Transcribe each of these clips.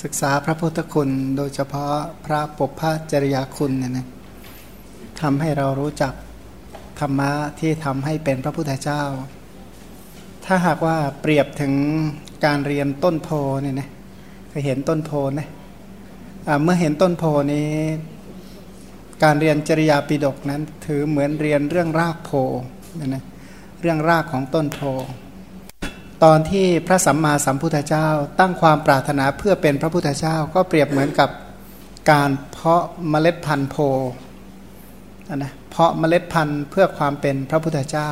ศึกษาพระพุทธคุณโดยเฉพาะพระปภพจริยาคุณเนี่ยนะทำให้เรารู้จักธรรมะที่ทำให้เป็นพระพุทธเจ้า ถ้าหากว่าเปรียบถึงการเรียนต้นโพเนี่ยนะเคยเห็นต้นโพนะเมื่อเห็นต้นโพนี้ การเรียนจริยาปิดกนั้น ถือเหมือนเรียนเรื่องรากโพเนี่ยนะเรื่องรากของต้นโพ ตอนที่พระสัมมาสัมพุทธเจ้า ตั้งความปรารถนาเพื่อเป็นพระพุทธเจ้า ก็เปรียบเหมือนกับการเพาะเมล็ดพันธุ์โพนะเพาะเมล็ดพันธุ์เพื่อความเป็นพระพุทธเจ้า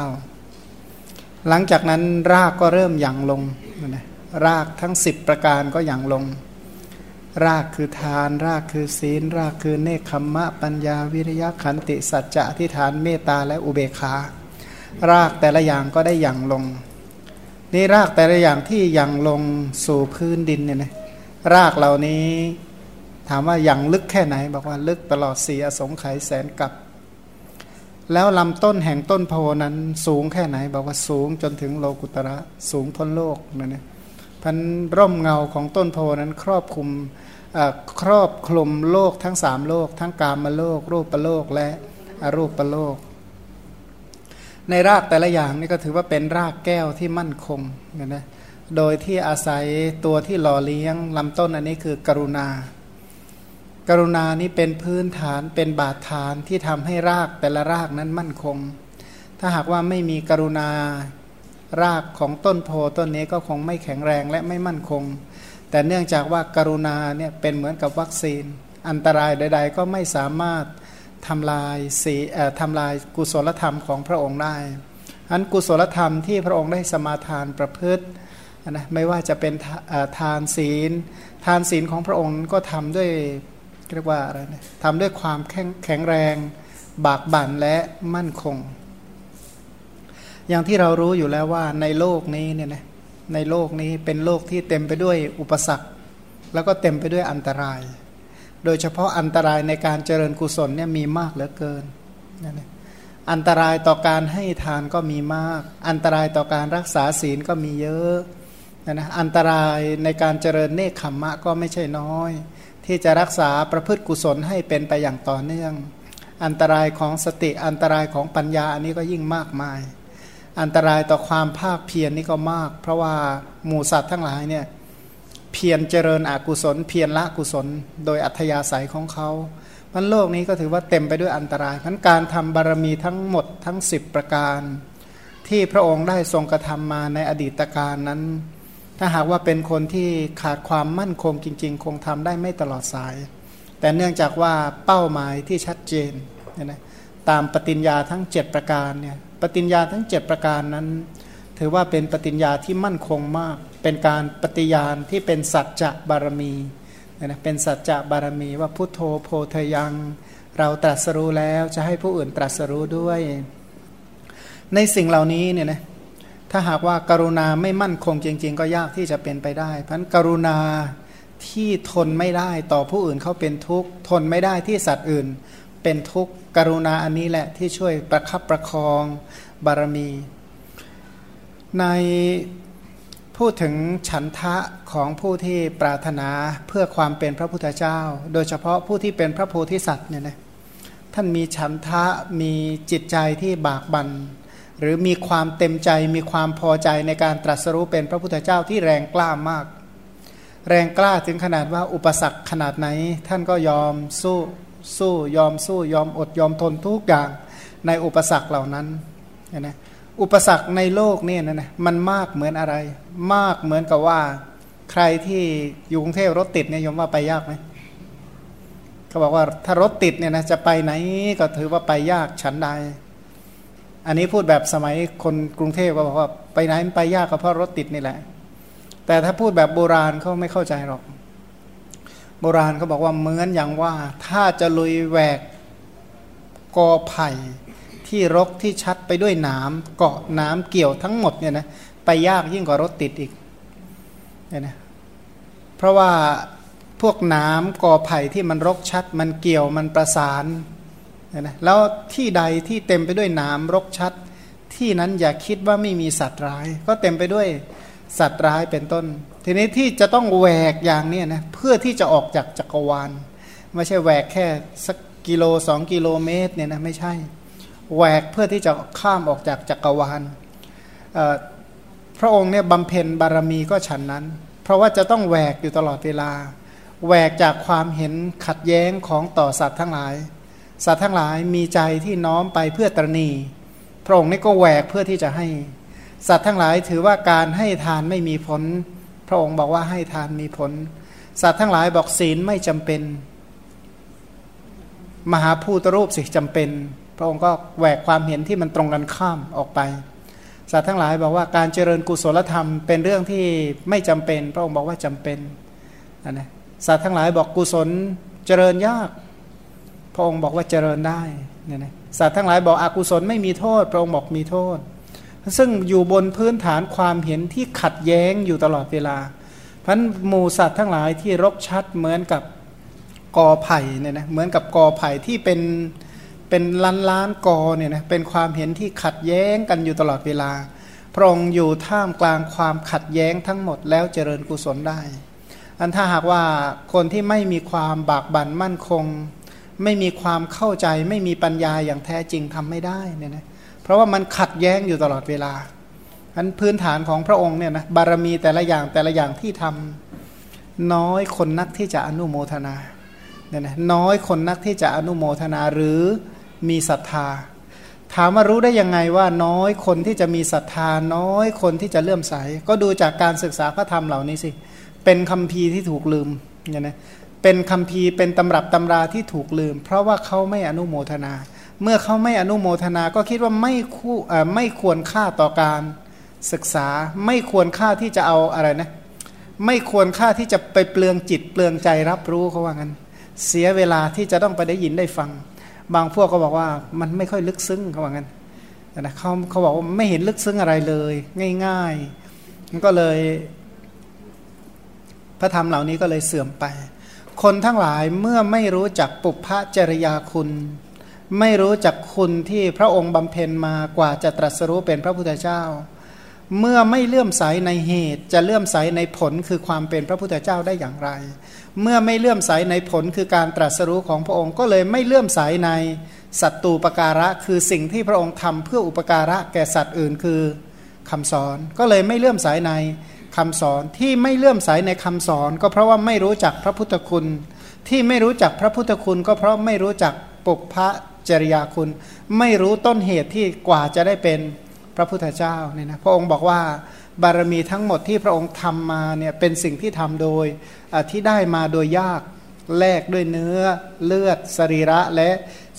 หลังจากนั้นรากก็เริ่มหยั่งลงนะรากทั้งสิบประการก็หยั่งลง รากคือทาน รากคือศีล รากคือเนคขมมะ ปัญญาวิริยะขันติสัจจะที่ฐานเมตตาและอุเบกขา รากแต่ละอย่างก็ได้หยั่งลง นี่รากแต่ละอย่างที่ยังลงสู่พื้นดินเนี่ยนะรากเหล่านี้ถามว่ายังลึกแค่ไหน บอกว่าลึกตลอดสี่อสงไขยแสนกับแล้วลำต้นแห่งต้นโพนั้นสูงแค่ไหน บอกว่าสูงจนถึงโลกุตระสูงพ้นโลกนั่นเองพันร่มเงาของต้นโพนั้นครอบคลุมครอบคลุมโลกทั้งสามโลก ทั้งกามโลก รูปโลกและอรูปโลก ในรากแต่ละอย่างนี่ก็ถือว่าเป็นรากแก้วที่มั่นคงนะโดยที่อาศัยตัวที่หล่อเลี้ยงลำต้นอันนี้คือกรุณา กรุณานี้เป็นพื้นฐานเป็นบาดฐานที่ทำให้รากแต่ละรากนั้นมั่นคง ถ้าหากว่าไม่มีกรุณารากของต้นโพต้นนี้ก็คงไม่แข็งแรงและไม่มั่นคง แต่เนื่องจากว่าการุณาเนี่ยเป็นเหมือนกับวัคซีน อันตรายใด ๆ ก็ไม่สามารถ ทำลายสีทำลายกุศลธรรมของพระองค์ได้อันกุศลธรรมที่พระองค์ได้สมาทานประพฤตินะไม่ว่าจะเป็นทานศีล ทานศีลของพระองค์ก็ทำด้วยเรียกว่าอะไรนะทำด้วยความแข็งแข็งแรง บากบั่นและมั่นคง อย่างที่เรารู้อยู่แล้วว่าในโลกนี้เนี่ยนะในโลกนี้เป็นโลกที่เต็มไปด้วยอุปสรรค แล้วก็เต็มไปด้วยอันตราย โดยเฉพาะอันตรายในการเจริญกุศลเนี่ยมีมากเหลือเกินนั่นเองอันตรายต่อการให้ทานก็มีมาก อันตรายต่อการรักษาศีลก็มีเยอะนะอันตรายในการเจริญเนคขมมะก็ไม่ใช่น้อย ที่จะรักษาประพฤติกุศลให้เป็นไปอย่างต่อเนื่อง อันตรายของสติอันตรายของปัญญาอันนี้ก็ยิ่งมากมาย อันตรายต่อความภาคเพียรนนี่ก็มาก เพราะว่าหมูสัตว์ทั้งหลายเนี่ย เพียรเจริญอกุศล เพียรละกุศล โดยอัธยาศัยของเขามันโลกนี้ก็ถือว่าเต็มไปด้วยอันตรายพันการทำบารมีทั้งหมดทั้ง 10 ประการ ที่พระองค์ได้ทรงกระทำมาในอดีตการนั้น ถ้าหากว่าเป็นคนที่ขาดความมั่นคงจริง ๆ คงทำได้ไม่ตลอดสาย แต่เนื่องจากว่าเป้าหมายที่ชัดเจนนะตามปฏิญญาทั้ง 7 ประการเนี่ยปฏิญญาทั้ง 7 ประการนั้น ถือว่าเป็นปฏิญญาที่มั่นคงมาก เป็นการปฏิญาณที่เป็นสัจจะบารมีนะเป็นสัจจะบารมีว่าพุทโธโพธยัง เราตรัสรู้แล้วจะให้ผู้อื่นตรัสรู้ด้วย ในสิ่งเหล่านี้เนี่ยนะถ้าหากว่าการุณาไม่มั่นคงจริง ๆ ก็ยากที่จะเป็นไปได้ เพราะกรุณาที่ทนไม่ได้ต่อผู้อื่นเขาเป็นทุกข์ทนไม่ได้ที่สัตว์อื่น เป็นทุกข์กรุณาอันนี้แหละที่ช่วยประคับประคองบารมี ใน พูดถึงฉันทะของผู้ที่ปรารถนาเพื่อความเป็นพระพุทธเจ้า โดยเฉพาะผู้ที่เป็นพระโพธิสัตว์เนี่ยนะท่านมีฉันทะมีจิตใจที่บากบัน่นหรือมีความเต็มใจมีความพอใจในการตรัสรู้เป็นพระพุทธเจ้าที่แรงกล้ามาก แรงกล้าถึงขนาดว่าอุปสรรคขนาดไหน ท่านก็ยอมสู้สู้ยอมสู้ยอมอดยอมทนทุกอย่างในอุปสรรคเหล่านั้นนะ อุปสรรคในโลกนี่นะนะมันมากเหมือนอะไร มากเหมือนกับว่า ใครที่อยู่กรุงเทพรถติดเนี่ยยมว่าไปยากไหมเขาบอกว่าถ้ารถติดเนี่ยนะจะไปไหนก็ถือว่าไปยากฉันใดอันนี้พูดแบบสมัยคนกรุงเทพก็บอกว่าไปไหนมันไปยากก็เพราะรถติดนี่แหละ แต่ถ้าพูดแบบโบราณเขาไม่เข้าใจหรอก โบราณเขาบอกว่าเหมือนอย่างว่า ถ้าจะลุยแหวกกอไผ่ ที่รกที่ชัดไปด้วยน้ำเกาะน้ำเกี่ยวทั้งหมดเนี่ยนะไปยากยิ่งกว่ารถติดอีกเนี่ยนะเพราะว่าพวกน้ำกอไผ่ที่มันรกชัด มันเกี่ยวมันประสานเนี่ยนะแล้วที่ใดที่เต็มไปด้วยน้ำรกชัด ที่นั้นอย่าคิดว่าไม่มีสัตว์ร้าย ก็เต็มไปด้วยสัตว์ร้ายเป็นต้น ทีนี้ที่จะต้องแหวกอย่างนี้นะเพื่อที่จะออกจากจักรวาล ไม่ใช่แหวกแค่สักกิโลสองกิโลเมตรเนี่ยนะไม่ใช่ แหวกเพื่อที่จะข้ามออกจากจักรวาลพระองค์เนี่ยบำเพ็ญบารมีก็ฉันนั้น เพราะว่าจะต้องแหวกอยู่ตลอดเวลาแหวกจากความเห็นขัดแย้งของต่อสัตว์ทั้งหลาย สัตว์ทั้งหลายมีใจที่น้อมไปเพื่อตรณี พระองค์นี่ก็แหวกเพื่อที่จะให้ สัตว์ทั้งหลายถือว่าการให้ทานไม่มีผล พระองค์บอกว่าให้ทานมีผล สัตว์ทั้งหลายบอกศีลไม่จำเป็น มหาภูตรูปสิจำเป็น ระองค์ก็แหวกความเห็นที่มันตรงกันข้ามออกไปสัตว์ทั้งหลายบอกว่าการเจริญกุศลธรรมเป็นเรื่องที่ไม่จำเป็น พระองค์บอกว่าจำเป็นนะสัตว์ทั้งหลายบอกกุศลเจริญยาก พระองค์บอกว่าเจริญได้เนี่ยนะสัตว์ทั้งหลายบอกอกุศลไม่มีโทษ พระองค์บอกมีโทษ ซึ่งอยู่บนพื้นฐานความเห็นที่ขัดแย้งอยู่ตลอดเวลาพันหมูสัตว์ทั้งหลายที่รกชัดเหมือนกับกอไผ่เนี่ยนะเหมือนกับกอไผ่ที่เป็น เป็นล้านล้านกอเนี่ยนะเป็นความเห็นที่ขัดแย้งกันอยู่ตลอดเวลา พระองค์อยู่ท่ามกลางความขัดแย้งทั้งหมดแล้วเจริญกุศลได้ อันถ้าหากว่าคนที่ไม่มีความบากบั่นมั่นคง ไม่มีความเข้าใจไม่มีปัญญาอย่างแท้จริงทำไม่ได้เนี่ยนะเพราะว่ามันขัดแย้งอยู่ตลอดเวลาอันพื้นฐานของพระองค์เนี่ยนะบารมีแต่ละอย่างแต่ละอย่างที่ทำน้อยคนนักที่จะอนุโมทนาเนี่ยนะน้อยคนนักที่จะอนุโมทนาหรือ มีศรัทธา ถามว่ารู้ได้ยังไงว่าน้อยคนที่จะมีศรัทธาน้อยคนที่จะเลื่อมใส ก็ดูจากการศึกษาพระธรรมเหล่านี้สิ เป็นคำพีที่ถูกลืมเนี่ยนะเป็นคำพีเป็นตำรับตำราที่ถูกลืม เพราะว่าเขาไม่อนุโมทนา เมื่อเขาไม่อนุโมทนาก็คิดว่าไม่คู่ไม่ควรค่าต่อการศึกษาไม่ควรค่าที่จะเอาอะไรนะไม่ควรค่าที่จะไปเปลืองจิตเปลืองใจรับรู้เขาว่างั้น เสียเวลาที่จะต้องไปได้ยินได้ฟัง บางพวกก็บอกว่ามันไม่ค่อยลึกซึ้งเขาว่างั้นนะเขาเขาบอกว่าไม่เห็นลึกซึ้งอะไรเลย ง่ายๆมันก็เลย พระธรรมเหล่านี้ก็เลยเสื่อมไป คนทั้งหลายเมื่อไม่รู้จักปุพพจริยาคุณ ไม่รู้จักคุณที่พระองค์บำเพ็ญมากว่าจะตรัสรู้เป็นพระพุทธเจ้า เมื่อไม่เลื่อมใสในเหตุ จะเลื่อมใสในผลคือความเป็นพระพุทธเจ้าได้อย่างไร เมื่อไม่เลื่อมใสในผลคือการตรัสรู้ของพระองค์ก็เลยไม่เลื่อมใสในสัตตูปการะ คือสิ่งที่พระองค์ทำเพื่ออุปการะแก่สัตว์อื่นคือคำสอน ก็เลยไม่เลื่อมใสในคำสอนที่ไม่เลื่อมใสในคำสอน ก็เพราะว่าไม่รู้จักพระพุทธคุณ ที่ไม่รู้จักพระพุทธคุณ ก็เพราะไม่รู้จักปุพพะจริยาคุณ ไม่รู้ต้นเหตุที่กว่าจะได้เป็น ระพุทธเจ้าเนี่ยนะพระองค์บอกว่าบารมีทั้งหมดที่พระองค์ทำมาเนี่ยเป็นสิ่งที่ทำโดยที่ได้มาโดยยากแลกด้วยเนื้อเลือดสรีระและ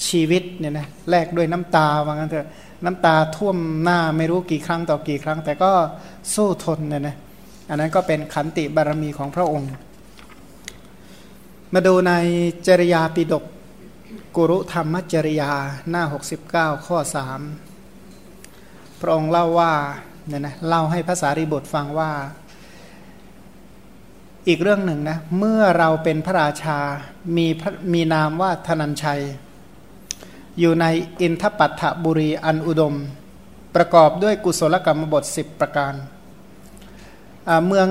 ชีวิตเนี่ยนะแลกด้วยน้ำตาว่างั้นเถอะน้ำตาท่วมหน้าไม่รู้กี่ครั้งต่อกี่ครั้ง แต่ก็สู้ทนเนี่ยนะอันนั้นก็เป็นขันติบารมีของพระองค์ มาดูในจริยาปิดกกุรุธรรมจริยาหน้า 69 ข้อ 3 พระองค์เล่าว่าเนี่ยนะเล่าให้ภาษาริบทฟังว่า อีกเรื่องหนึ่งนะเมื่อเราเป็นพระราชามีมีนามว่าธนัญชัย อยู่ในอินทปัตถบุรีอันอุดม ประกอบด้วยกุศลกรรมบท 10 ประการเมือง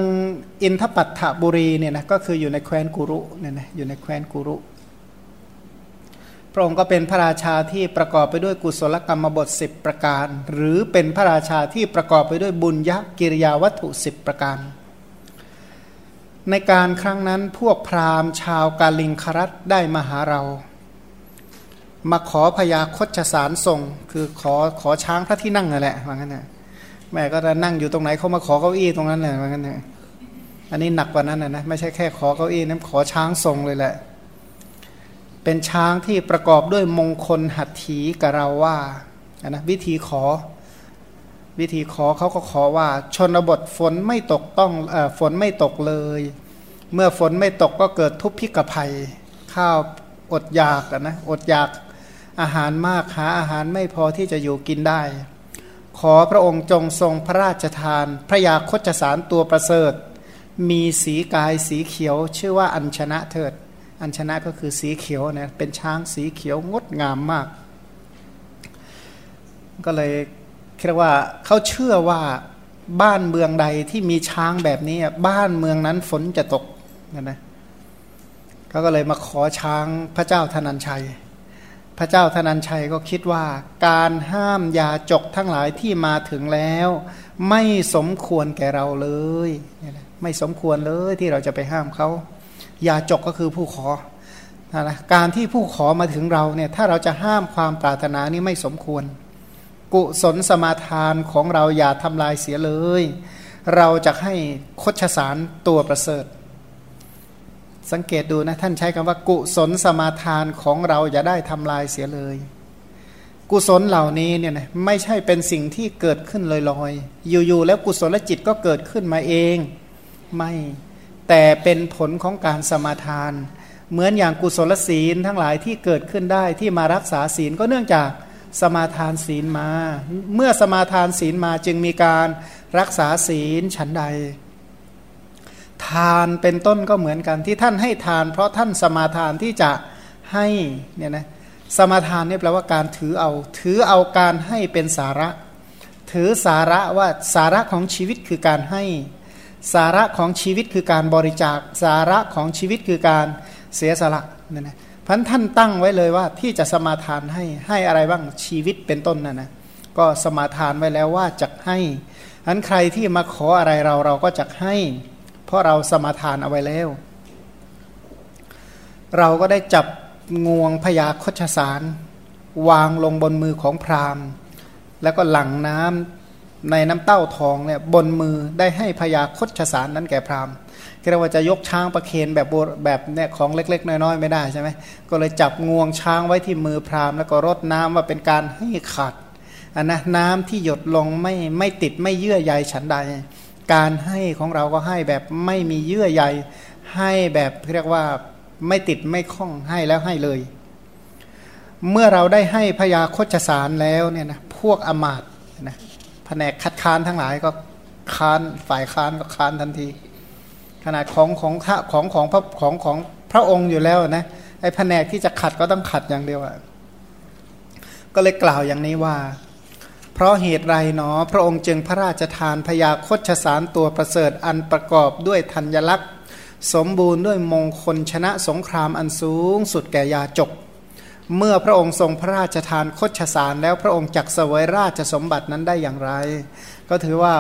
อินทปัตถบุรีเนี่ยนะก็คืออยู่ในแคว้นกุรุเนี่ยนะอยู่ในแคว้นกุรุ พระองค์ก็เป็นพระราชาที่ประกอบไปด้วยกุศลกรรมบท 10 ประการ หรือเป็นพระราชาที่ประกอบไปด้วยบุญยกิริยาวัตถุ 10 ประการ ในการครั้งนั้นพวกพราหมณ์ชาวกาลิงครัตได้มาหาเรา มาขอพยาคตสารส่งคือขอขอช้างพระที่นั่งนั่นแหละว่างั้นนะแม่ก็จะนั่งอยู่ตรงไหนเขามาขอเก้าอี้ตรงนั้นเลยเหมือนกันนี่ยอันนี้หนักกว่านั้นนะไม่ใช่แค่ขอเก้าอี้นั้นขอช้างทรงเลยแหละ เป็นช้างที่ประกอบด้วยมงคลหัตถีกับเราว่านะวิธีขอ วิธีขอเขาก็ขอว่า ชนบทฝนไม่ตกต้องอฝนไม่ตกเลย เมื่อฝนไม่ตกก็เกิดทุพพิกภัย ข้าวอดอยากนะอดอยากอาหารมากหาอาหารไม่พอที่จะอยู่กินได้ ขอพระองค์จงทรงพระราชทาน พระยาคตสารตัวประเสริฐ มีสีกายสีเขียวชื่อว่าอัญชนะเถิด อัญชนะก็คือสีเขียวนะเป็นช้างสีเขียวงดงามมาก ก็เลยเรียกว่าเขาเชื่อว่าบ้านเมืองใดที่มีช้างแบบนี้บ้านเมืองนั้นฝนจะตกนะนะเขาก็เลยมาขอช้างพระเจ้าธนัญชัย พระเจ้าธนัญชัยก็คิดว่า การห้ามยาจกทั้งหลายที่มาถึงแล้ว ไม่สมควรแก่เราเลย ไม่สมควรเลยที่เราจะไปห้ามเขา ยาจกก็คือผู้ขอนะการที่ผู้ขอมาถึงเราเนี่ยถ้าเราจะห้ามความปรารถนานี้ไม่สมควร กุศลสมาทานของเราอย่าทำลายเสียเลย เราจะให้คดชสารตัวประเสริฐ สังเกตดูนะท่านใช้คำว่า กุศลสมาทานของเราอย่าได้ทำลายเสียเลย กุศลเหล่านี้เนี่ยนะไม่ใช่เป็นสิ่งที่เกิดขึ้นลอยๆ อยู่ๆแล้วกุศลจิตก็เกิดขึ้นมาเอง ไม่ แต่เป็นผลของการสมาทาน เหมือนอย่างกุศลศีลทั้งหลายที่เกิดขึ้นได้ที่มารักษาศีลก็เนื่องจากสมาทานศีลมา เมื่อสมาทานศีลมาจึงมีการรักษาศีลฉันใด ทานเป็นต้นก็เหมือนกันที่ท่านให้ทาน เพราะท่านสมาทานที่จะให้เนี่ยนะสมาทานนี่แปลว่าการถือเอา ถือเอาการให้เป็นสาระ ถือสาระว่าสาระของชีวิตคือการให้ สาระของชีวิตคือการบริจาคสาระของชีวิตคือการเสียสละนั่นนะพันท่านตั้งไว้เลยว่าที่จะสมาทานให้ให้อะไรบ้างชีวิตเป็นต้นนั่นนะก็สมาทานไว้แล้วว่าจะให้อันใครที่มาขออะไรเราเราก็จะให้ เพราะเราสมาทานเอาไว้แล้ว เราก็ได้จับงวงพยาคชสาร วางลงบนมือของพราหมณ์ แล้วก็หลั่งน้ำ ในน้ำเต้าทองเนี่ยบนมือได้ให้พยาคดชสารนั้นแก่พราหมณ์เรียกว่าจะยกช้างประเคนแบบแบบเนี่ยของเล็ก ๆ น้อยๆไม่ได้ใช่ไหมก็เลยจับงวงช้างไว้ที่มือพราหมณ์แล้วก็รดน้ำว่าเป็นการให้ขัดอันนะน้ำที่หยดลงไม่ไม่ติดไม่เยื่อใยฉันใด การให้ของเราก็ให้แบบไม่มีเยื่อใยให้แบบเรียกว่าไม่ติดไม่คล้องให้แล้วให้เลย เมื่อเราได้ให้พยาคดสารแล้วเนี่ยนะพวกอมาตนะ ผนกคัดค้านทั้งหลายก็ค้านฝ่ายค้านก็ค้านทันที ขนาดของของของของพระของของพระองค์อยู่แล้วนะไอ้แผนกที่จะขัดก็ต้องขัดอย่างเดียวอะก็เลยกล่าวอย่างนี้ว่า เพราะเหตุไรเนอ พระองค์จึงพระราชทานพยาคตชสารตัวประเสริฐอันประกอบด้วยธัญลักษณ์ สมบูรณ์ด้วยมงคลชนะสงครามอันสูงสุดแก่ยาจก เมื่อพระองค์ทรงพระราชทานคดชสารแล้วพระองค์จักเสวยราชสมบัตินั้นได้อย่างไร ก็ถือว่า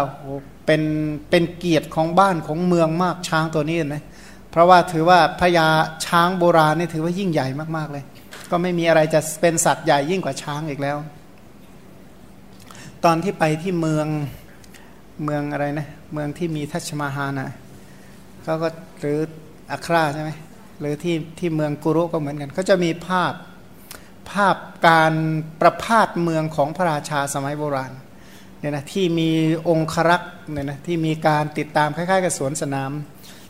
เป็นเป็นเกียรติของบ้านของเมืองมากช้างตัวนี้นะเพราะว่าถือว่าพญาช้างโบราณนี่ถือว่ายิ่งใหญ่มากๆเลย ก็ไม่มีอะไรจะเป็นสัตว์ใหญ่ยิ่งกว่าช้างอีกแล้ว ตอนที่ไปที่เมืองเมืองอะไรนะเมืองที่มีทัชมาฮานะเขาก็หรืออัคราใช่ไหมหรือที่ที่เมืองกุรุก็เหมือนกันเขาจะมีภาพ ภาพการประพาสเมืองของพระราชาสมัยโบราณเนี่ยนะที่มีองครักษ์เนี่ยนะที่มีการติดตามคล้ายๆกับสวนสนาม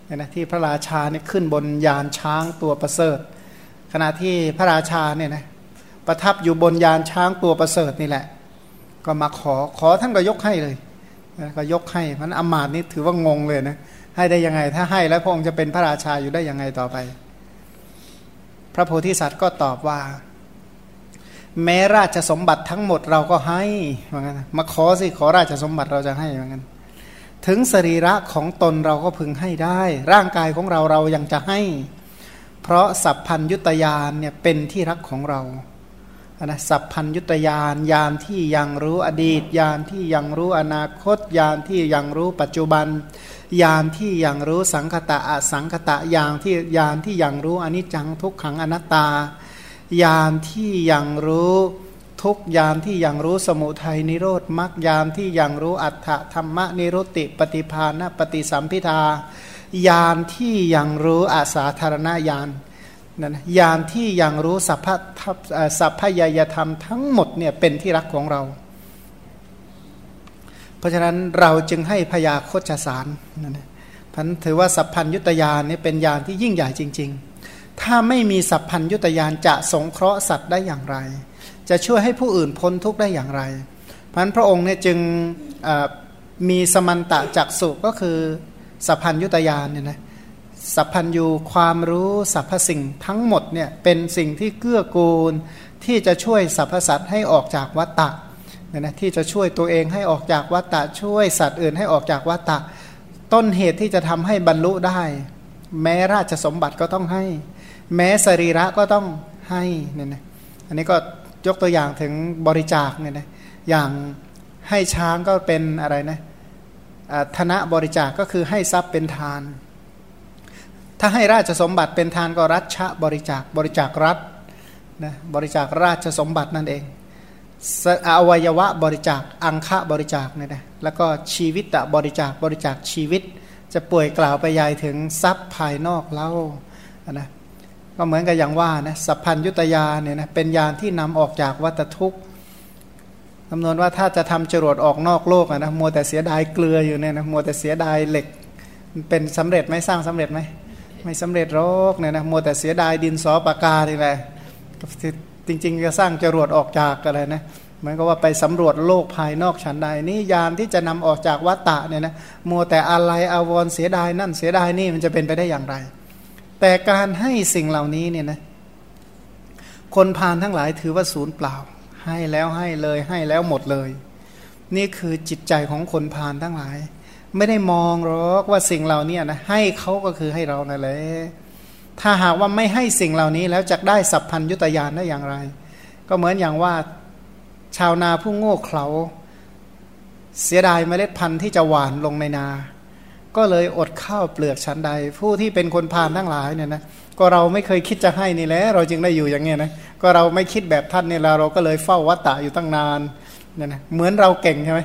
เนี่ยนะที่พระราชาเนี่ยขึ้นบนยานช้างตัวประเสริฐ ขณะที่พระราชาเนี่ยนะประทับอยู่บนยานช้างตัวประเสริฐนี่แหละ ก็มาขอขอท่านก็ยกให้เลยก็ยกให้มันอมาตนี่ถือว่างงเลยนะให้ได้ยังไงถ้าให้แล้วพระองค์จะเป็นพระราชาอยู่ได้ยังไงต่อไป พระโพธิสัตว์ก็ตอบว่า แม้ราชสมบัติทั้งหมดเราก็ให้เหมือนกันมาขอสิขอราชสมบัติเราจะให้เหมือนกันถึงสรีระของตนเราก็พึงให้ได้ ร่างกายของเราเรายังจะให้ เพราะสัพพัญยุตยานเนี่ยเป็นที่รักของเรานะสัพพัญยุตยานยานที่ยังรู้อดีตยานที่ยังรู้อนาคตยานที่ยังรู้ปัจจุบันยานที่ยังรู้สังคตะอสังคตะยานที่ยานที่ยังรู้อนิจจังทุกขังอนัตตา ยานที่ยังรู้ทุกยานที่ยังรู้สมุทัยนิโรธมรรคยานที่ยังรู้อัฏฐธรรมนิโรติปฏิภาณปฏิสัมพิทายานที่ยังรู้อาสาธารณญาณนั่นยานที่ยังรู้สัพพสัพพยยธรรมทั้งหมดเนี่ยเป็นที่รักของเรา เพราะฉะนั้นเราจึงให้พยาโคจสารนั่นพันถือว่าสัพพัญยุตยานนี่เป็นยานที่ยิ่งใหญ่จริง ๆ ถ้าไม่มีสัพพัญยุตยานจะสงเคราะห์สัตว์ได้อย่างไร จะช่วยให้ผู้อื่นพ้นทุกข์ได้อย่างไรพันพระองค์เนี่ยจึงมีสมันตะจักสุก็คือสัพพัญยุตยานเนี่ยนะสัพพัญยูความรู้สรรพสิ่งทั้งหมดเนี่ยเป็นสิ่งที่เกื้อกูล ที่จะช่วยสรรพสัตว์ให้ออกจากวัฏฏะเนี่ยนะที่จะช่วยตัวเองให้ออกจากวัฏฏะช่วยสัตว์อื่นให้ออกจากวัฏฏะต้นเหตุที่จะทำให้บรรลุได้ แม้ราชสมบัติก็ต้องให้ แม้สรีระก็ต้องให้เนี่ยนะอันนี้ก็ยกตัวอย่างถึงบริจาคเนี่ยนะอย่างให้ช้างก็เป็นอะไรนะธนะบริจาคก็คือให้ทรัพย์เป็นทาน ถ้าให้ราชสมบัติเป็นทานก็รัชบริจาคบริจาครัฐนะบริจาคราชสมบัตินั่นเองอวัยวะบริจาคอังคะบริจาคเนี่ยนะแล้วก็ชีวิตบริจาคบริจาคชีวิต จะป่วยกล่าวไปยายถึงทรัพย์ภายนอกเล่านะ ก็เหมือนกับอย่างว่านะสัพพัญยุตยาเนี่ยนะเป็นยานที่นำออกจากวัฏทุกข์คำนวณว่าถ้าจะทำจรวดออกนอกโลกนะมัวแต่เสียดายเกลืออยู่เนี่ยนะมัวแต่เสียดายเหล็กเป็นสำเร็จไหมสร้างสำเร็จไหมไม่สำเร็จโรคเนี่ยนะมัวแต่เสียดายดินสอปากกานี่แหละจริงๆจะสร้างจรวดออกจากอะไรนะเหมือนกับว่าไปสำรวจโลกภายนอกชั้นใดนี่ยานที่จะนำออกจากวัตตะเนี่ยนะมัวแต่อะไรอาวรเสียดายนั่นเสียดายนี่มันจะเป็นไปได้อย่างไร แต่การให้สิ่งเหล่านี้เนี่ยนะคนพานทั้งหลายถือว่าศูนย์เปล่า ให้แล้วให้เลยให้แล้วหมดเลย นี่คือจิตใจของคนพานทั้งหลาย ไม่ได้มองหรอกว่าสิ่งเหล่านี้นะให้เขาก็คือให้เรานั่นแหละถ้าหากว่าไม่ให้สิ่งเหล่านี้แล้วจะได้สัพพัญยุตยานได้อย่างไร ก็เหมือนอย่างว่าชาวนาผู้โง่เขลาเสียดายเมล็ดพันธุ์ที่จะหวานลงในนา ก็เลยอดข้าวเปลือกชั้นใด ผู้ที่เป็นคนพานทั้งหลายเนี่ยนะก็เราไม่เคยคิดจะให้นี่แหละเราจึงได้อยู่อย่างเงี้ยนะก็เราไม่คิดแบบท่านเนี่ยเราเราก็เลยเฝ้าวัตตะอยู่ตั้งนานเนี่ยนะเหมือนเราเก่งใช่ไหม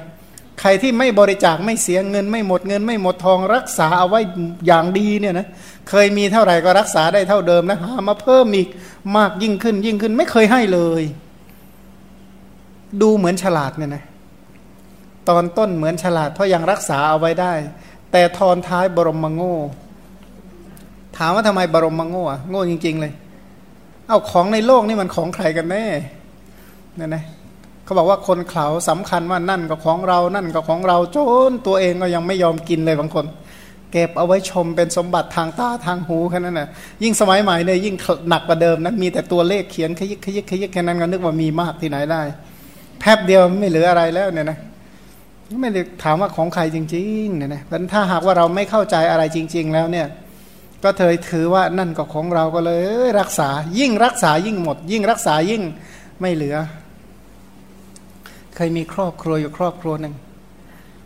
ใครที่ไม่บริจาคไม่เสียเงิน ไม่หมดเงิน ไม่หมดทองรักษาเอาไว้อย่างดีเนี่ยนะเคยมีเท่าไหร่ก็รักษาได้เท่าเดิมนะหามาเพิ่มอีกมากยิ่งขึ้นยิ่งขึ้นไม่เคยให้เลย ดูเหมือนฉลาดเนี่ยนะตอนต้นเหมือนฉลาดเพราะยังรักษาเอาไว้ได้ แต่ทอนท้ายบรมมโง่ ถามว่าทำไมบรมมโง่อะโง่จริง ๆ เลย เอาของในโลกนี่มันของใครกันแน่เนี่ยนะเขาบอกว่าคนเขาสำคัญว่านั่นก็ของเรา นั่นก็ของเราจนตัวเองก็ยังไม่ยอมกินเลยบางคน เก็บเอาไว้ชมเป็นสมบัติทางตาทางหูแค่นั้นนะยิ่งสมัยใหม่เนี่ยยิ่งหนักกว่าเดิมนะมีแต่ตัวเลขเขียนขยิกขยิกขยิกแค่นั้นก็นึกว่ามีมากที่ไหนได้แป๊บเดียวไม่เหลืออะไรแล้วเนี่ยนะ ไม่ได้ถามว่าของใครจริงๆเนี่ยนะถ้าหากว่าเราไม่เข้าใจอะไรจริง ๆ แล้วเนี่ย ก็เธอถือว่านั่นก็ของเราก็เลยรักษา ยิ่งรักษายิ่งหมด ยิ่งรักษายิ่งไม่เหลือ เคยมีครอบครัวอยู่ครอบครัวหนึ่ง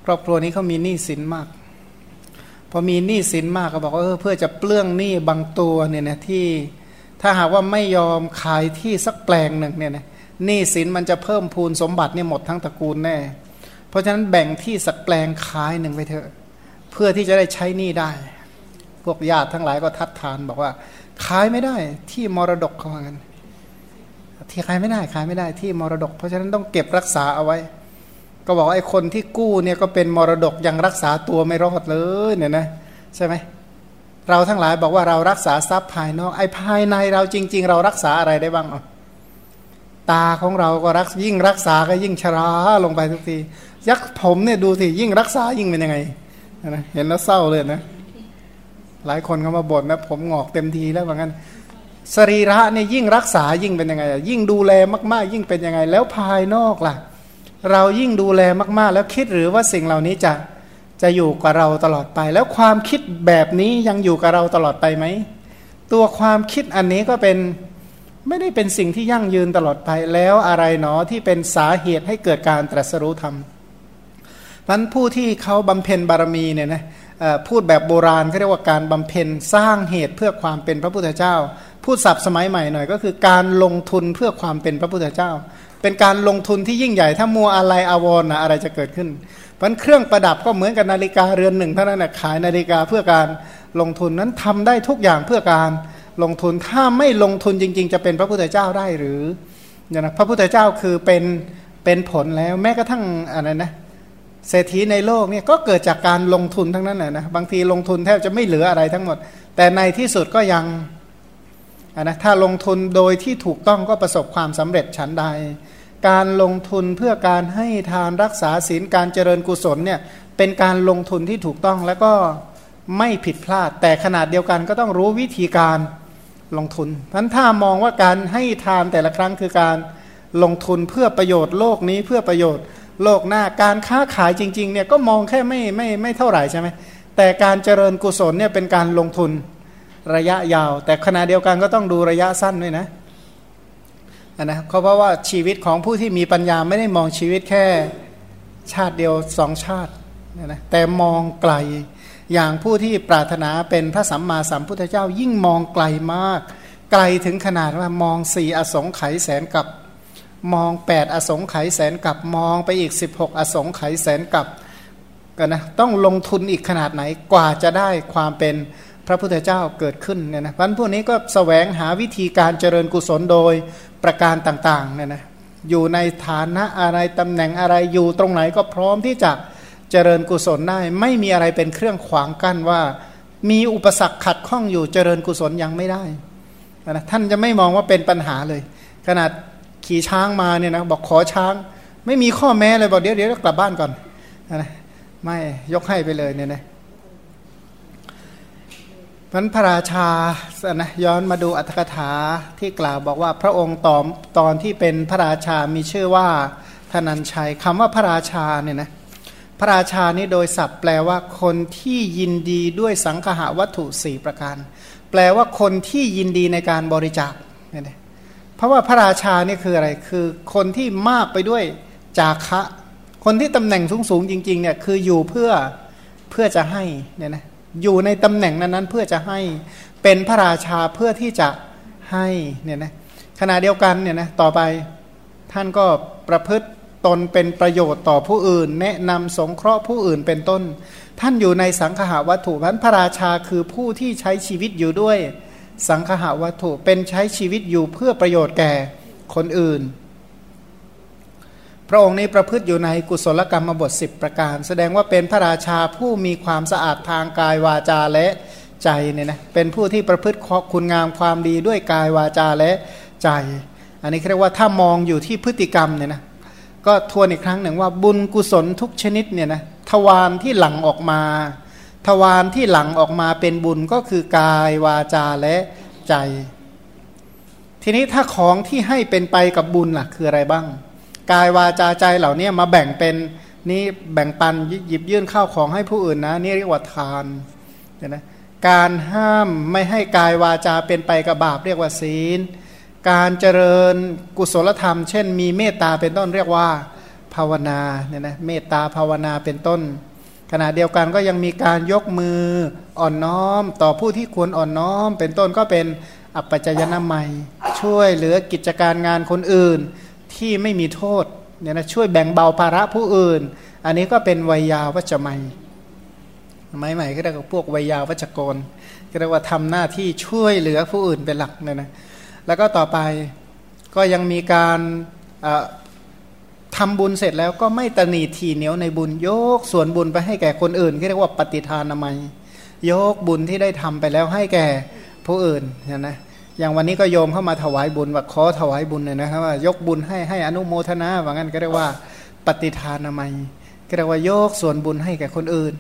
ครอบครัวนี้เขามีหนี้สินมาก พอมีหนี้สินมากก็บอกว่าเออเพื่อจะเปลื้องหนี้บางตัวเนี่ยนะที่ ถ้าหากว่าไม่ยอมขายที่สักแปลงหนึ่งเนี่ยนะหนี้สินมันจะเพิ่มพูนสมบัติเนี่ยหมดทั้งตระกูลแน่ เพราะฉะนั้นแบ่งที่สักแปลงขายหนึ่งไปเถอะ เพื่อที่จะได้ใช้หนี้ได้ พวกญาติทั้งหลายก็ทัดทานบอกว่า ขายไม่ได้ที่มรดกเขาเหมือนกันที่ขายไม่ได้ขายไม่ได้ที่มรดก เพราะฉะนั้นต้องเก็บรักษาเอาไว้ ก็บอกว่าไอ้คนที่กู้เนี่ยก็เป็นมรดกยังรักษาตัวไม่รอดเลยเนี่ยนะใช่ไหมเราทั้งหลายบอกว่าเรารักษาทรัพย์ภายนอกไอ้ภายในเราจริง ๆ เรารักษาอะไรได้บ้างอะตาของเราก็รักยิ่งรักษาก็ยิ่งชราลงไปทุกที ยักผมเนี่ยดูสิยิ่งรักษายิ่งเป็นยังไงนะเห็นแล้วเศร้าเลยนะ หลายคนก็มาบ่นนะผมงอกเต็มทีแล้วเหมือนกันสรีระเนี่ยยิ่งรักษายิ่งเป็นยังไง ยิ่งดูแลมาก ๆ ยิ่งเป็นยังไง แล้วภายนอกล่ะ เรายิ่งดูแลมากๆ แล้วคิดหรือว่าสิ่งเหล่านี้จะจะอยู่กับเราตลอดไป แล้วความคิดแบบนี้ยังอยู่กับเราตลอดไปไหมตัวความคิดอันนี้ก็เป็นไม่ได้เป็นสิ่งที่ยั่งยืนตลอดไปแล้วอะไรเนาะที่เป็นสาเหตุให้เกิดการตรัสรู้ธรรม มันผู้ที่เขาบำเพ็ญบารมีเนี่ยนะพูดแบบโบราณเขาเรียกว่าการบำเพ็ญสร้างเหตุเพื่อความเป็นพระพุทธเจ้า พูดศัพท์สมัยใหม่หน่อย ก็คือการลงทุนเพื่อความเป็นพระพุทธเจ้า เป็นการลงทุนที่ยิ่งใหญ่ถ้ามัวอะไรอาวรนะอะไรจะเกิดขึ้นเพราะเครื่องประดับก็เหมือนกับนาฬิกาเรือนหนึ่งเท่านั้นนะขายนาฬิกาเพื่อการลงทุนนั้นทำได้ทุกอย่างเพื่อการลงทุนถ้าไม่ลงทุนจริง ๆ จะเป็นพระพุทธเจ้าได้หรือเนี่ยนะพระพุทธเจ้าคือเป็นเป็นผลแล้วแม้กระทั่งอะไรนะ เศรษฐีในโลกเนี่ยก็เกิดจากการลงทุนทั้งนั้นแหละนะบางทีลงทุนแทบจะไม่เหลืออะไรทั้งหมด แต่ในที่สุดก็ยังนะถ้าลงทุนโดยที่ถูกต้องก็ประสบความสำเร็จฉันใด การลงทุนเพื่อการให้ทานรักษาศีลการเจริญกุศลเนี่ยเป็นการลงทุนที่ถูกต้องแล้วก็ไม่ผิดพลาด แต่ขนาดเดียวกันก็ต้องรู้วิธีการลงทุนพราะถ้ามองว่าการให้ทานแต่ละครั้งคือการลงทุนเพื่อประโยชน์โลกนี้เพื่อประโยชน์ โลกหน้าการค้าขายจริงๆเนี่ยก็มองแค่ไม่ไม่ไม่เท่าไหร่ใช่ไหมแต่การเจริญกุศลเนี่ยเป็นการลงทุนระยะยาว แต่ขณะเดียวกันก็ต้องดูระยะสั้นด้วยนะนะเพราะว่าชีวิตของผู้ที่มีปัญญาไม่ได้มองชีวิตแค่ชาติเดียวสองชาตินะแต่มองไกลอย่างผู้ที่ปรารถนาเป็นพระสัมมาสัมพุทธเจ้ายิ่งมองไกลมาก ไกลถึงขนาดว่ามองสี่อสงไขยแสนกับ มองแปดอสงไขยแสนกับมองไปอีกสิบหกอสงไขยแสนกับกันนะต้องลงทุนอีกขนาดไหนกว่าจะได้ความเป็นพระพุทธเจ้าเกิดขึ้นเนี่ยนะวันพวกนี้ก็สแสวงหาวิธีการเจริญกุศลโดยประการต่างๆเนี่ยนะอยู่ในฐานะอะไรตำแหน่งอะไรอยู่ตรงไหนก็พร้อมที่จะเจริญกุศลได้ ไม่มีอะไรเป็นเครื่องขวางกั้นว่า มีอุปสรรคขัดข้องอยู่เจริญกุศลยังไม่ได้นะท่านจะไม่มองว่าเป็นปัญหาเลย ขนาด ขี่ช้างมาเนี่ยนะบอกขอช้าง ไม่มีข้อแม้เลยบอกเดี๋ยวเดี๋ยวกลับบ้านก่อนนะไม่ยกให้ไปเลยเนี่ยนะพันพระราชานะย้อนมาดูอัตถกถาที่กล่าวบอกว่าพระองค์ตอนตอนที่เป็นพระราชามีชื่อว่าธนัญชัยคำว่าพระราชาเนี่ยนะพระราชานี่โดยศัพท์แปลว่าคนที่ยินดีด้วยสังหาวัตถุสี่ประการ แปลว่าคนที่ยินดีในการบริจาคเนี่ยนะ เพราะว่าพระราชานี่คืออะไรคือคนที่มากไปด้วยจาคะ คนที่ตำแหน่งสูงๆจริงๆเนี่ยคืออยู่เพื่อเพื่อจะให้เนี่ยนะอยู่ในตำแหน่งนั้นๆเพื่อจะให้เป็นพระราชาเพื่อที่จะให้เนี่ยนะขณะเดียวกันเนี่ยนะต่อไปท่านก็ประพฤติตนเป็นประโยชน์ต่อผู้อื่น แนะนำสงเคราะห์ผู้อื่นเป็นต้น ท่านอยู่ในสังขาวัตถุพันพระราชาคือผู้ที่ใช้ชีวิตอยู่ด้วย สังขาวัตถุเป็นใช้ชีวิตอยู่เพื่อประโยชน์แก่คนอื่น พระองค์นี้ประพฤติอยู่ในกุศลกรรมบท 10 ประการ แสดงว่าเป็นพระราชาผู้มีความสะอาดทางกายวาจาและใจเนี่ยนะเป็นผู้ที่ประพฤติคุณงามความดีด้วยกายวาจาและใจ อันนี้เรียกว่าถ้ามองอยู่ที่พฤติกรรมเนี่ยนะก็ทวนอีกครั้งหนึ่งว่าบุญกุศลทุกชนิดเนี่ยนะทวารที่หลั่งออกมา วารที่หลังออกมาเป็นบุญก็คือกายวาจาและใจ ทีนี้ถ้าของที่ให้เป็นไปกับบุญล่ะคืออะไรบ้าง กายวาจาใจเหล่านี้มาแบ่งเป็นนี่แบ่งปันหยิบยื่นข้าวของให้ผู้อื่นนะ นี่เรียกว่าทานเห็นไหมการห้ามไม่ให้กายวาจาเป็นไปกับบาปเรียกว่าศีล การเจริญกุศลธรรม เช่น มีเมตตาเป็นต้นเรียกว่าภาวนาเนี่ยนะเมตตาภาวนาเป็นต้น ขณะเดียวกันก็ยังมีการยกมืออ่อนน้อม ต่อผู้ที่ควรอ่อนน้อม เป็นต้นก็เป็นอัปปัจจยนามัย ช่วยเหลือกิจการงานคนอื่นที่ไม่มีโทษเนี่ยนะช่วยแบ่งเบาภาระผู้อื่น อันนี้ก็เป็นวัยยาวัจไมยไม้ใหม่ก็เรียกว่าพวกวัยยาวัจกรก็เรียกว่าทำหน้าที่ช่วยเหลือผู้อื่นเป็นหลักเนี่ยนะแล้วก็ต่อไปก็ยังมีการ ทำบุญเสร็จแล้วก็ไม่ตนีทีเหนียวในบุญยกส่วนบุญไปให้แก่คนอื่นเรียกว่าปฏิทานามัยยกบุญที่ได้ทำไปแล้วให้แก่ผู้อื่นนะอย่างวันนี้ก็โยมเข้ามาถวายบุญว่าขอถวายบุญเลยนะครับว่ายกบุญให้ให้อนุโมทนาว่างั้นก็เรียกว่าปฏิทานามัยก็เรียกว่ายกส่วนบุญให้แก่คนอื่น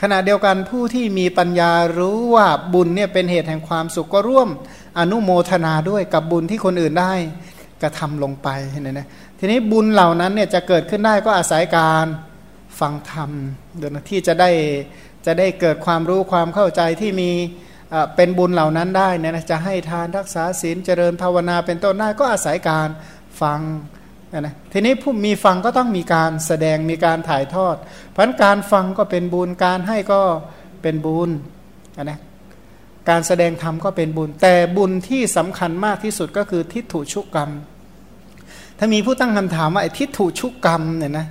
ขณะเดียวกันผู้ที่มีปัญญารู้ว่าบุญเนี่ยเป็นเหตุแห่งความสุขก็ร่วมอนุโมทนาด้วยกับบุญที่คนอื่นได้กระทาลงไปเนี่ยนะ ทีนี้บุญเหล่านั้นเนี่ยจะเกิดขึ้นได้ก็อาศัยการฟังธรรมเดี๋ยวที่จะได้จะได้เกิดความรู้ความเข้าใจที่มีเป็นบุญเหล่านั้นได้เนี่ยนะจะให้ทานรักษาศีลเจริญภาวนาเป็นต้นได้ก็อาศัยการฟังนะทีนี้ผู้มีฟังก็ต้องมีการแสดงมีการถ่ายทอด เพราะการฟังก็เป็นบุญการให้ก็เป็นบุญนะการแสดงธรรมก็เป็นบุญ แต่บุญที่สำคัญมากที่สุดก็คือทิฏฐุชุกกรรม ถ้ามีผู้ตั้งคำถามว่าไอ้ทิฏฐุชุกกรรมเนี่ยนะ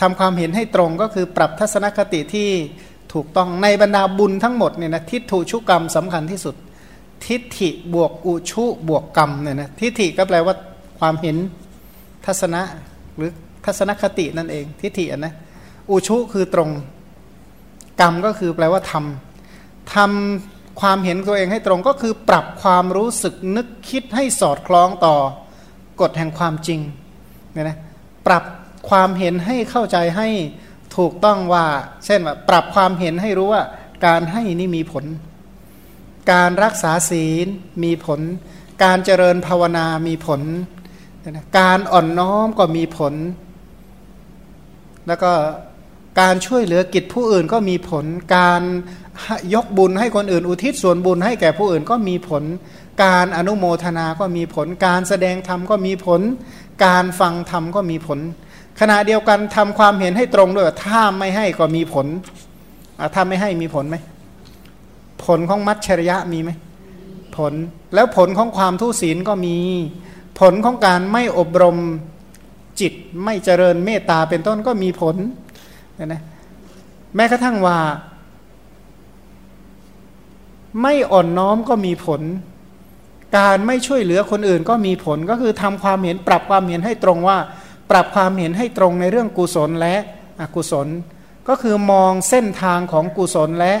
ทำความเห็นให้ตรงก็คือปรับทัศนคติที่ถูกต้องในบรรดาบุญทั้งหมดเนี่ยนะทิฏฐุชุกกรรมสำคัญที่สุด ทิฏฐิบวกอุชุบวกกรรมเนี่ยนะทิฏฐิก็แปลว่าความเห็นทัศนะหรือทัศนคตินั่นเอง ทิฏฐินะอุชุคือตรง กรรมก็คือแปลว่าทำทำความเห็นตัวเองให้ตรงก็คือปรับความรู้สึกนึกคิดให้สอดคล้องต่อ กฎแห่งความจริงเนี่ยนะปรับความเห็นให้เข้าใจให้ถูกต้องว่า เช่นว่าปรับความเห็นให้รู้ว่า การให้นี่มีผล การรักษาศีลมีผล การเจริญภาวนามีผลนะการอ่อนน้อมก็มีผล แล้วก็การช่วยเหลือกิจผู้อื่นก็มีผล การยกบุญให้คนอื่น อุทิศส่วนบุญให้แก่ผู้อื่นก็มีผล การอนุโมทนาก็มีผล การแสดงธรรมก็มีผล การฟังธรรมก็มีผล ขณะเดียวกันทำความเห็นให้ตรงด้วยถ้าไม่ให้ก็มีผลถ้าไม่ให้มีผลไหมผลของมัชชริยะมีไหมผลแล้วผลของความทุศีลก็มี ผลของการไม่อบรมจิตไม่เจริญเมตตาเป็นต้นก็มีผลนะแม้กระทั่งว่า ไม่อ่อนน้อมก็มีผล การไม่ช่วยเหลือคนอื่นก็มีผลก็คือทำความเห็นปรับความเห็นให้ตรงว่า ปรับความเห็นให้ตรงในเรื่องกุศลและอกุศล ก็คือมองเส้นทางของกุศลและ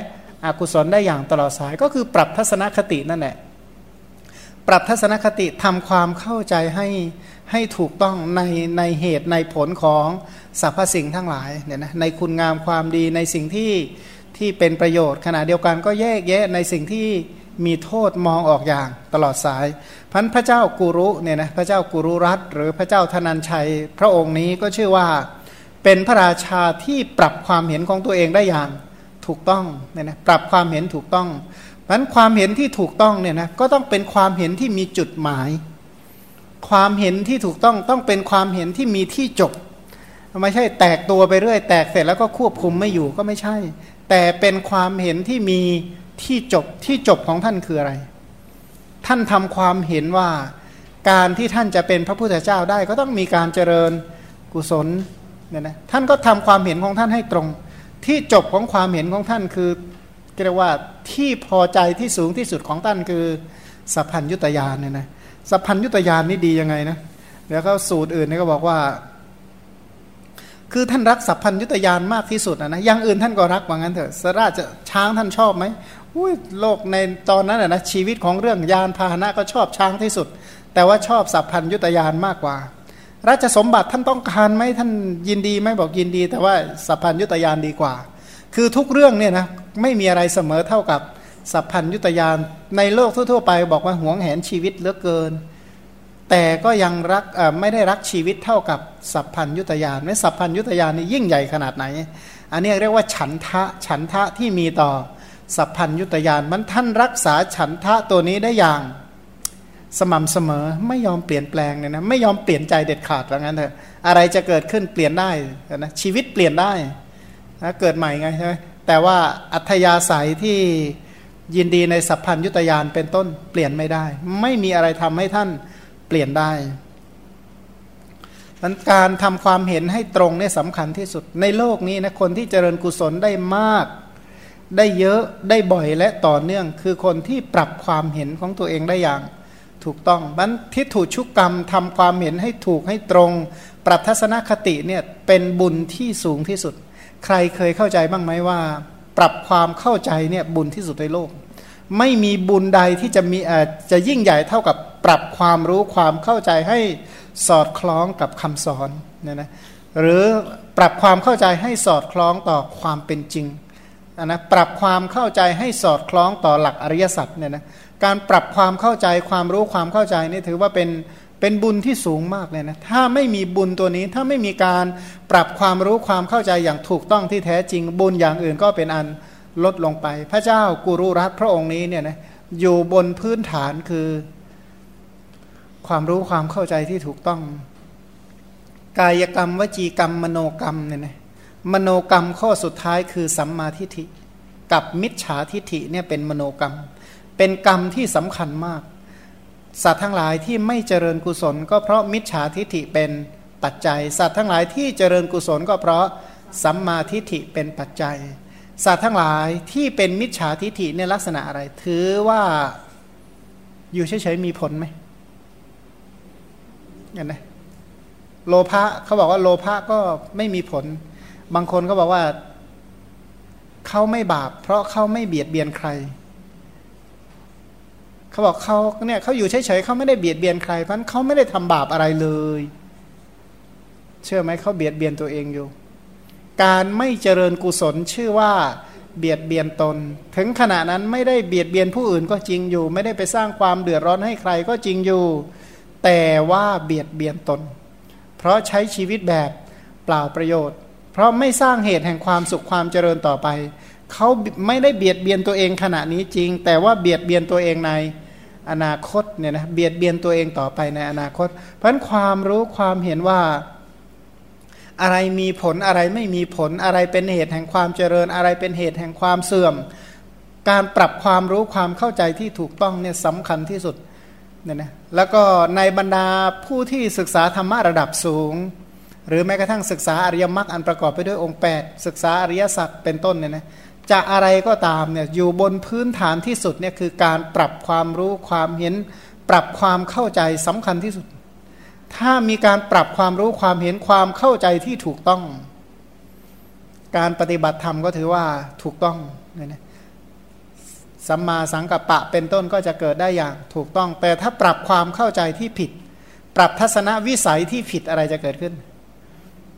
อกุศลได้อย่างตลอดสาย ก็คือปรับทัศนคตินั่นแหละปรับทัศนคติทำความเข้าใจให้ให้ถูกต้องในในเหตุในผลของสรรพสิ่งทั้งหลายเนี่ยนะในคุณงามความดีในสิ่งที่ที่เป็นประโยชน์ ขณะเดียวกันก็แยกแยะในสิ่งที่ มีโทษมองออกอย่างตลอดสายพันพระเจ้ากุรุเนี่ยนะพระเจ้ากุรุรัตหรือพระเจ้าธนัญชัย พระองค์นี้ก็ชื่อว่าเป็นพระราชาที่ปรับความเห็นของตัวเองได้อย่างถูกต้องเนี่ยนะปรับความเห็นถูกต้องนั้นความเห็นที่ถูกต้องเนี่ยนะก็ต้องเป็นความเห็นที่มีจุดหมาย ความเห็นที่ถูกต้องต้องเป็นความเห็นที่มีที่จบไม่ใช่แตกตัวไปเรื่อย แตกเสร็จแล้วก็ควบคุมไม่อยู่ก็ไม่ใช่ แต่เป็นความเห็นที่มี ที่จบที่จบของท่านคืออะไร ท่านทำความเห็นว่าการที่ท่านจะเป็นพระพุทธเจ้าได้ก็ต้องมีการเจริญกุศลเนี่ยนะท่านก็ทำความเห็นของท่านให้ตรง ที่จบของความเห็นของท่านคือเรียกว่าที่พอใจที่สูงที่สุดของท่านคือสัพพัญยุตยานเนี่ยนะสัพพัญยุตยานนี่ดียังไงนะเดี๋ยวเขาสูตรอื่นนี่ก็บอกว่า คือท่านรักสัพพัญยุตยานมากที่สุดนะนะอย่างอื่นท่านก็รักว่างั้นเถอะสราจะช้างท่านชอบไหม โลกในตอนนั้นนะชีวิตของเรื่องยานพาหนะก็ชอบช้างที่สุด แต่ว่าชอบสัพพัญยุตยานมากกว่า ราชสมบัติท่านต้องการไหมท่านยินดีไหมบอกยินดี แต่ว่าสัพพัญยุตยานดีกว่า คือทุกเรื่องเนี่ยนะไม่มีอะไรเสมอเท่ากับสัพพัญยุตยานในโลกทั่วๆไป บอกว่าหวงแหนชีวิตเหลือเกิน แต่ก็ยังรักไม่ได้รักชีวิตเท่ากับสัพพัญยุตยานไม่สัพพัญยุตยานนี่ยิ่งใหญ่ขนาดไหน อันนี้เรียกว่าฉันทะฉันทะที่มีต่อ สัพพัญยุตยานมันท่านรักษาฉันทะตัวนี้ได้อย่าง สม่ำเสมอไม่ยอมเปลี่ยนแปลงเนี่ยนะไม่ยอมเปลี่ยนใจเด็ดขาดว่างั้นเถอะอะไรจะเกิดขึ้นเปลี่ยนได้นะชีวิตเปลี่ยนได้นะเกิดใหม่ไงใช่ไหมแต่ว่าอัธยาศัยที่ยินดีในสัพพัญยุตยานเป็นต้นเปลี่ยนไม่ได้ ไม่มีอะไรทำให้ท่านเปลี่ยนได้มันการทำความเห็นให้ตรงเนี่ยสำคัญที่สุดในโลกนี้นะคนที่เจริญกุศลได้มาก ได้เยอะได้บ่อยและต่อเนื่อง คือคนที่ปรับความเห็นของตัวเองได้อย่าง ถูกต้องมันทิฏฐุชุกกรรมทำความเห็นให้ถูกให้ตรง ปรับทัศนคติเนี่ยเป็นบุญที่สูงที่สุด ใครเคยเข้าใจบ้างไหมว่า ปรับความเข้าใจเนี่ยบุญที่สุดในโลก ไม่มีบุญใดที่จะมีจะยิ่งใหญ่เท่ากับปรับความรู้ความเข้าใจให้สอดคล้องกับคำสอนเนี่ยนะหรือปรับความเข้าใจให้สอดคล้องต่อความเป็นจริง นะปรับความเข้าใจให้สอดคล้องต่อหลักอริยสัจเนี่ยนะการปรับความเข้าใจความรู้ความเข้าใจนี่ถือว่าเป็นเป็นบุญที่สูงมากเลยนะถ้าไม่มีบุญตัวนี้ถ้าไม่มีการปรับความรู้ความเข้าใจอย่างถูกต้องที่แท้จริงบุญอย่างอื่นก็เป็นอันลดลงไป พระเจ้ากุรุรัตพระองค์นี้เนี่ยนะอยู่บนพื้นฐานคือ ความรู้ความเข้าใจที่ถูกต้อง กายกรรมวจีกรรมมโนกรรมเนี่ยนะ มโนกรรมข้อสุดท้ายคือสัมมาทิฏฐิ กับมิจฉาทิฏฐิเนี่ยเป็นมโนกรรม เป็นกรรมที่สำคัญมาก สัตว์ทั้งหลายที่ไม่เจริญกุศล ก็เพราะมิจฉาทิฏฐิเป็นปัจจัย สัตว์ทั้งหลายที่เจริญกุศลก็เพราะสัมมาทิฏฐิเป็นปัจจัย สัตว์ทั้งหลายที่เป็นมิจฉาทิฏฐิในลักษณะอะไร ถือว่าอยู่เฉยๆมีผลไหมเห็นไหมโลภะเขาบอกว่าโลภะก็ไม่มีผล บางคนก็บอกว่าเขาไม่บาป เพราะเขาไม่เบียดเบียนใคร เขาบอกเขาเนี่ยเขาอยู่เฉยๆเขาไม่ได้เบียดเบียนใครเพราะเขาไม่ได้ทำบาปอะไรเลย เชื่อไหมเขาเบียดเบียนตัวเองอยู่ การไม่เจริญกุศลชื่อว่าเบียดเบียนตน ถึงขณะนั้นไม่ได้เบียดเบียนผู้อื่นก็จริงอยู่ ไม่ได้ไปสร้างความเดือดร้อนให้ใครก็จริงอยู่ แต่ว่าเบียดเบียนตน เพราะใช้ชีวิตแบบเปล่าประโยชน์ เพราะไม่สร้างเหตุแห่งความสุขความเจริญต่อไป เขาไม่ได้เบียดเบียนตัวเองขณะนี้จริง แต่ว่าเบียดเบียนตัวเองในอนาคตเนี่ยนะเบียดเบียนตัวเองต่อไปในอนาคต เพราะนั้นความรู้ความเห็นว่าอะไรมีผลอะไรไม่มีผลอะไรเป็นเหตุแห่งความเจริญ อะไรเป็นเหตุแห่งความเสื่อม การปรับความรู้ความเข้าใจที่ถูกต้องเนี่ยสำคัญที่สุดเนี่ยนะแล้วก็ในบรรดาผู้ที่ศึกษาธรรมะระดับสูง หรือแม้กระทั่งศึกษาอริยมรรคอันประกอบไปด้วยองค์ 8 ศึกษาอริยสัจเป็นต้นเนี่ยนะจะอะไรก็ตามเนี่ยอยู่บนพื้นฐานที่สุดเนี่ยคือการปรับความรู้ความเห็น ปรับความเข้าใจสำคัญที่สุด ถ้ามีการปรับความรู้ความเห็นความเข้าใจที่ถูกต้อง การปฏิบัติธรรมก็ถือว่าถูกต้องเนี่ยนะสัมมาสังกัปปะเป็นต้นก็จะเกิดได้อย่างถูกต้อง แต่ถ้าปรับความเข้าใจที่ผิด ปรับทัศนวิสัยที่ผิดอะไรจะเกิดขึ้น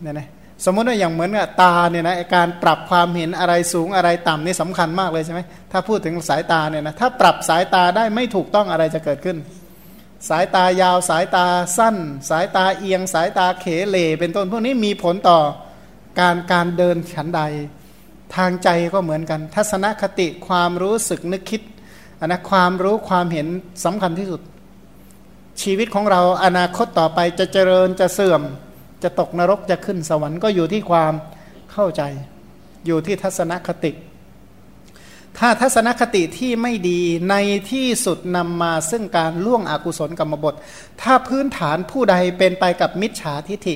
เนี่ยนะสมมติว่าอย่างเหมือนกับตาเนี่ยนะการปรับความเห็นอะไรสูงอะไรต่ำนี่สำคัญมากเลยใช่ไหมถ้าพูดถึงสายตาเนี่ยนะถ้าปรับสายตาได้ไม่ถูกต้องอะไรจะเกิดขึ้น สายตายาวสายตาสั้น สายตาเอียง สายตาเขเลเป็นต้นพวกนี้มีผลต่อการการเดินฉันใด ทางใจก็เหมือนกัน ทัศนคติความรู้สึกนึกคิดอันนะความรู้ความเห็นสำคัญที่สุด ชีวิตของเราอนาคตต่อไปจะเจริญจะเสื่อม จะตกนรกจะขึ้นสวรรค์ก็อยู่ที่ความเข้าใจ อยู่ที่ทัศนคติ ถ้าทัศนคติที่ไม่ดีในที่สุดนำมาซึ่งการล่วงอกุศลกรรมบท ถ้าพื้นฐานผู้ใดเป็นไปกับมิจฉาทิฐิ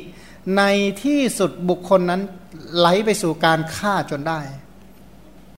ในที่สุดบุคคลนั้นไหลไปสู่การฆ่าจนได้